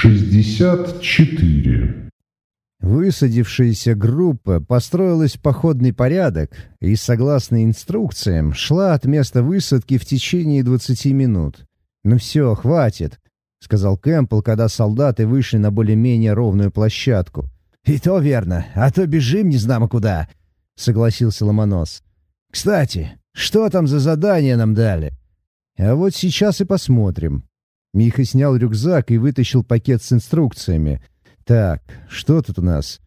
64. Высадившаяся группа построилась в походный порядок и, согласно инструкциям, шла от места высадки в течение 20 минут. «Ну все, хватит», — сказал Кэмпбелл, когда солдаты вышли на более-менее ровную площадку. «И то верно, а то бежим не знамо куда», — согласился Ломонос. «Кстати, что там за задание нам дали?» «А вот сейчас и посмотрим». Миха снял рюкзак и вытащил пакет с инструкциями. «Так, что тут у нас?»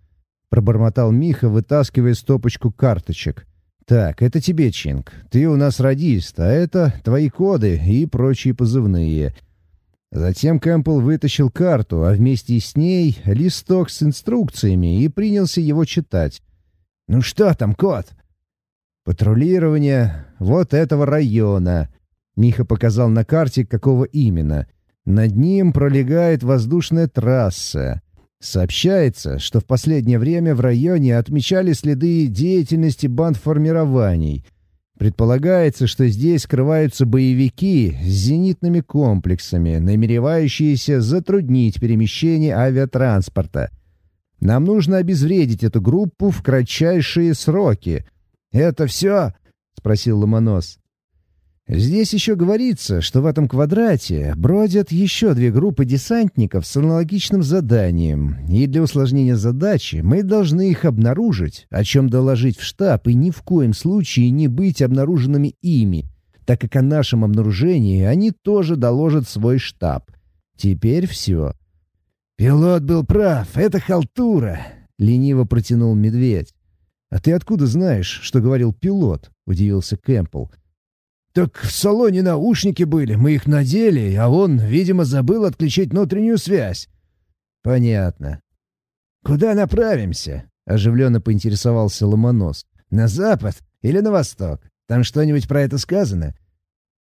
Пробормотал Миха, вытаскивая стопочку карточек. «Так, это тебе, Чинг. Ты у нас радист, а это твои коды и прочие позывные». Затем Кэмпбелл вытащил карту, а вместе с ней листок с инструкциями и принялся его читать. «Ну что там, кот?» «Патрулирование вот этого района», — Миха показал на карте, какого именно. «Над ним пролегает воздушная трасса. Сообщается, что в последнее время в районе отмечали следы деятельности бандформирований. Предполагается, что здесь скрываются боевики с зенитными комплексами, намеревающиеся затруднить перемещение авиатранспорта. Нам нужно обезвредить эту группу в кратчайшие сроки. «Это все?» — спросил Ломонос. Здесь еще говорится, что в этом квадрате бродят еще две группы десантников с аналогичным заданием, и для усложнения задачи мы должны их обнаружить, о чем доложить в штаб и ни в коем случае не быть обнаруженными ими, так как о нашем обнаружении они тоже доложат свой штаб. Теперь все. «Пилот был прав, это халтура», — лениво протянул медведь. «А ты откуда знаешь, что говорил пилот?» — удивился Кэмпбелл. «Так в салоне наушники были, мы их надели, а он, видимо, забыл отключить внутреннюю связь». «Понятно». «Куда направимся?» — оживленно поинтересовался Ломонос. «На запад или на восток? Там что-нибудь про это сказано?»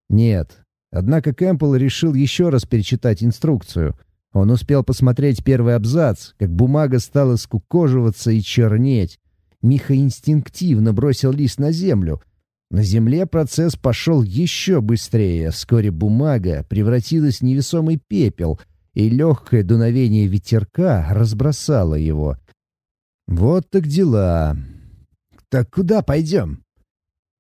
«Нет». Однако Кэмпбелл решил еще раз перечитать инструкцию. Он успел посмотреть первый абзац, как бумага стала скукоживаться и чернеть. Миха инстинктивно бросил лист на землю — на Земле процесс пошел еще быстрее. Вскоре бумага превратилась в невесомый пепел, и легкое дуновение ветерка разбросало его. Вот так дела. Так куда пойдем?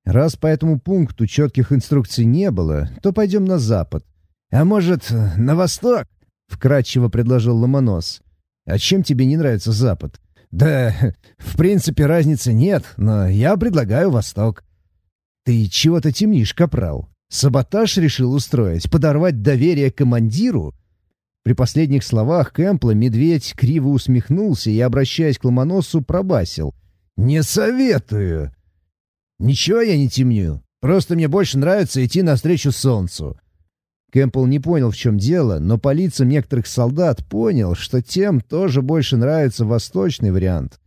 Раз по этому пункту четких инструкций не было, то пойдем на запад. А может, на восток? Вкратчиво предложил Ломонос. А чем тебе не нравится запад? Да, в принципе, разницы нет, но я предлагаю восток. «Ты чего-то темнишь, капрал? Саботаж решил устроить? Подорвать доверие командиру?» При последних словах Кэмпла медведь криво усмехнулся и, обращаясь к Ломоносу, пробасил. «Не советую!» «Ничего я не темню. Просто мне больше нравится идти навстречу солнцу». Кэмпбелл не понял, в чем дело, но по лицам некоторых солдат понял, что тем тоже больше нравится восточный вариант.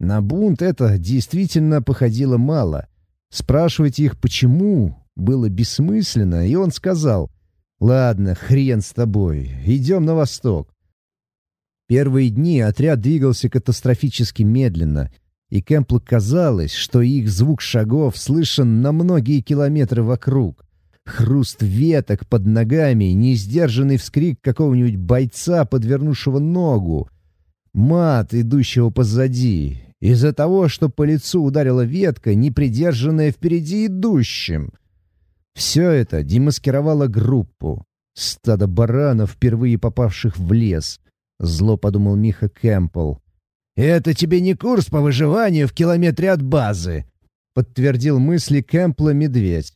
На бунт это действительно походило мало. Спрашивать их «почему» было бессмысленно, и он сказал «Ладно, хрен с тобой, идем на восток». Первые дни отряд двигался катастрофически медленно, и Кэмплу казалось, что их звук шагов слышен на многие километры вокруг. Хруст веток под ногами, несдержанный вскрик какого-нибудь бойца, подвернувшего ногу, мат, идущего позади, из-за того, что по лицу ударила ветка, не придержанная впереди идущим. Все это демаскировало группу. Стадо баранов, впервые попавших в лес. Зло подумал Миха Кэмпбелл. «Это тебе не курс по выживанию в километре от базы», подтвердил мысли Кэмпла медведь.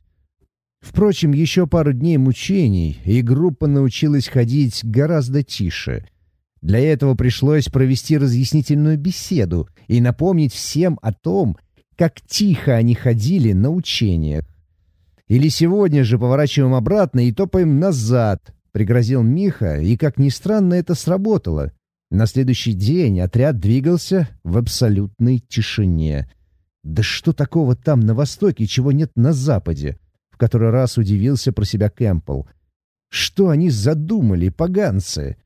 Впрочем, еще пару дней мучений, и группа научилась ходить гораздо тише — для этого пришлось провести разъяснительную беседу и напомнить всем о том, как тихо они ходили на учениях. «Или сегодня же поворачиваем обратно и топаем назад», — пригрозил Миха, и, как ни странно, это сработало. На следующий день отряд двигался в абсолютной тишине. «Да что такого там на востоке, чего нет на западе?» В который раз удивился про себя Кэмпбелл. «Что они задумали, поганцы?»